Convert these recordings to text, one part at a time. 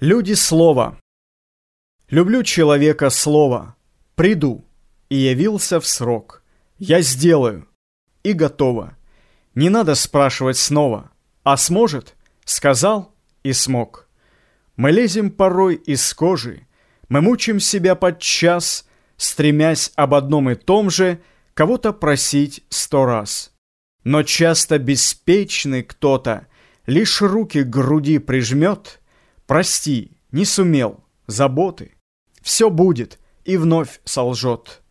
Люди слова. Люблю человека слова. Приду. И явился в срок. Я сделаю. И готово. Не надо спрашивать снова. А сможет? Сказал и смог. Мы лезем порой из кожи. Мы мучим себя под час, стремясь об одном и том же кого-то просить сто раз. Но часто беспечный кто-то лишь руки к груди прижмет — Прости, не сумел, заботы. Все будет, и вновь солжет.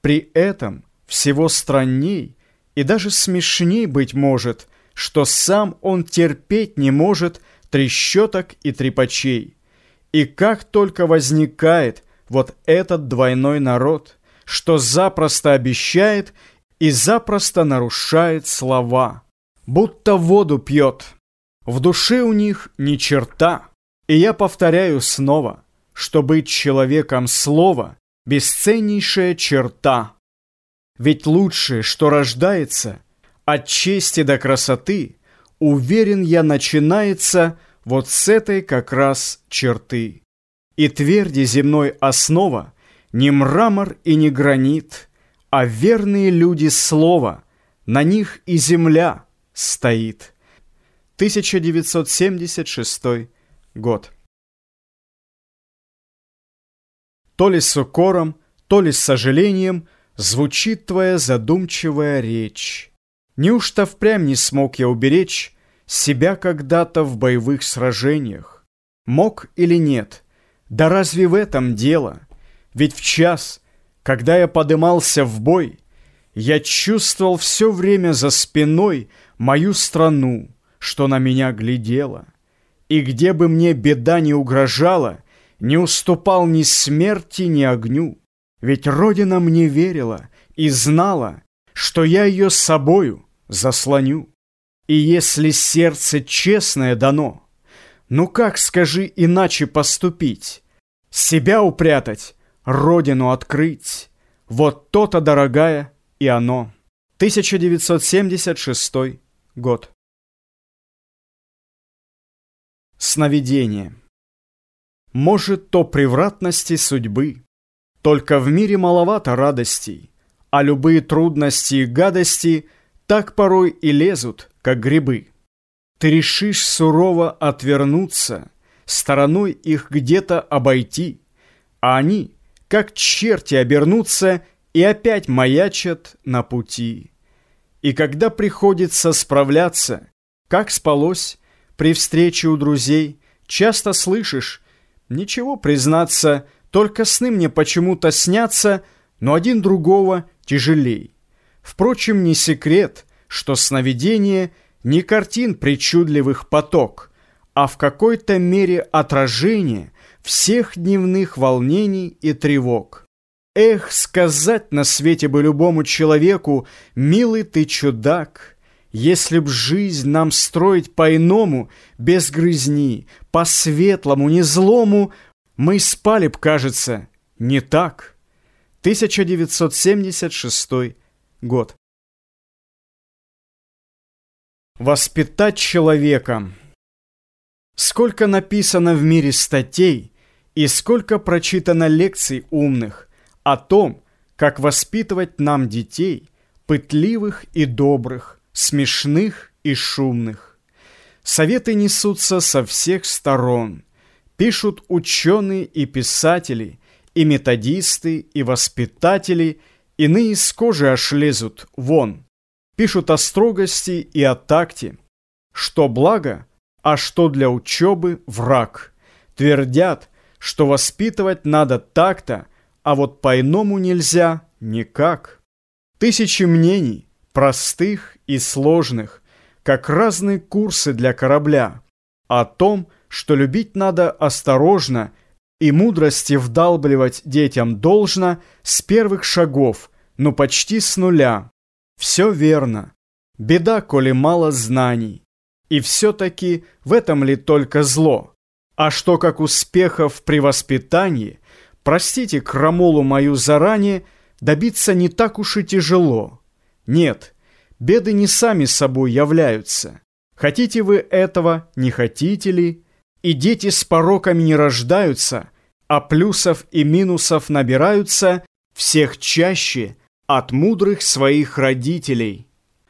При этом всего странней и даже смешней, быть может, что сам он терпеть не может трещоток и трепачей. И как только возникает вот этот двойной народ, что запросто обещает и запросто нарушает слова, будто воду пьет. В душе у них ни черта. И я повторяю снова, что быть человеком слова – бесценнейшая черта. Ведь лучшее, что рождается, от чести до красоты, уверен я, начинается вот с этой как раз черты. И тверди земной основа не мрамор и не гранит, а верные люди слова, на них и земля стоит. 1976 год. То ли с укором, то ли с сожалением звучит твоя задумчивая речь. Неужто впрямь не смог я уберечь себя когда-то в боевых сражениях? Мог или нет? Да разве в этом дело? Ведь в час, когда я подымался в бой, я чувствовал все время за спиной мою страну, что на меня глядела. И где бы мне беда не угрожала, Не уступал ни смерти, ни огню. Ведь Родина мне верила и знала, Что я ее собою заслоню. И если сердце честное дано, Ну как, скажи, иначе поступить? Себя упрятать, Родину открыть, Вот то-то, дорогая, и оно. 1976 год. Сновидение. Может, то превратности судьбы. Только в мире маловато радостей, а любые трудности и гадости так порой и лезут, как грибы. Ты решишь сурово отвернуться, стороной их где-то обойти, а они, как черти, обернутся и опять маячат на пути. И когда приходится справляться, как спалось, при встрече у друзей часто слышишь «Ничего, признаться, только сны мне почему-то снятся, но один другого тяжелей». Впрочем, не секрет, что сновидение не картин причудливых поток, а в какой-то мере отражение всех дневных волнений и тревог. Эх, сказать на свете бы любому человеку, «Милый ты чудак», если б жизнь нам строить по-иному, без грызни, по-светлому, не злому, мы спали б, кажется, не так. 1976 год. Воспитать человека. Сколько написано в мире статей и сколько прочитано лекций умных о том, как воспитывать нам детей, пытливых и добрых, смешных и шумных. Советы несутся со всех сторон. Пишут ученые и писатели, и методисты, и воспитатели, иные с кожи аж лезут вон. Пишут о строгости и о такте. Что благо, а что для учебы враг. Твердят, что воспитывать надо так-то, а вот по-иному нельзя никак. Тысячи мнений, простых и сложных, как разные курсы для корабля, о том, что любить надо осторожно и мудрости вдалбливать детям должно с первых шагов, но почти с нуля. Все верно. Беда, коли мало знаний. И все-таки в этом ли только зло? А что как успехов при воспитании, простите крамолу мою заранее, добиться не так уж и тяжело. Нет, беды не сами собой являются. Хотите вы этого, не хотите ли? И дети с пороками не рождаются, а плюсов и минусов набираются всех чаще от мудрых своих родителей.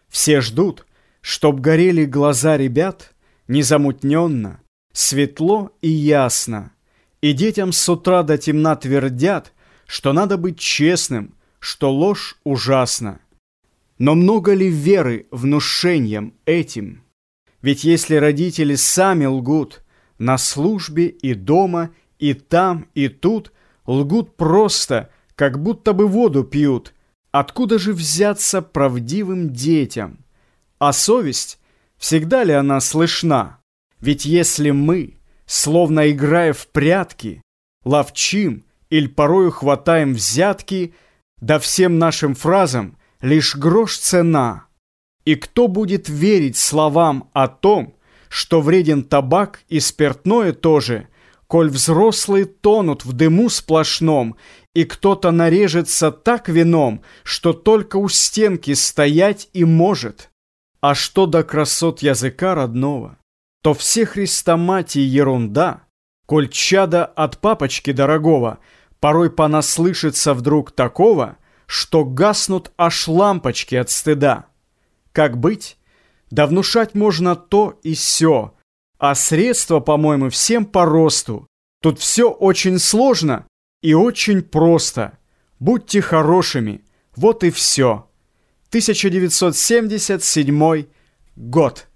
Все ждут, чтоб горели глаза ребят незамутненно, светло и ясно. И детям с утра до темна твердят, что надо быть честным, что ложь ужасна. Но много ли веры внушением этим? Ведь если родители сами лгут на службе и дома, и там, и тут, лгут просто, как будто бы воду пьют, откуда же взяться правдивым детям? А совесть, всегда ли она слышна? Ведь если мы, словно играя в прятки, ловчим или порою хватаем взятки, да всем нашим фразам лишь грош цена. И кто будет верить словам о том, что вреден табак и спиртное тоже, коль взрослые тонут в дыму сплошном, и кто-то нарежется так вином, что только у стенки стоять и может. А что до красот языка родного, то все хрестоматии ерунда, коль чада от папочки дорогого порой понаслышится вдруг такого, что гаснут аж лампочки от стыда. Как быть? Да внушать можно то и сё, а средства, по-моему, всем по росту. Тут все очень сложно и очень просто. Будьте хорошими, вот и все. 1977 год.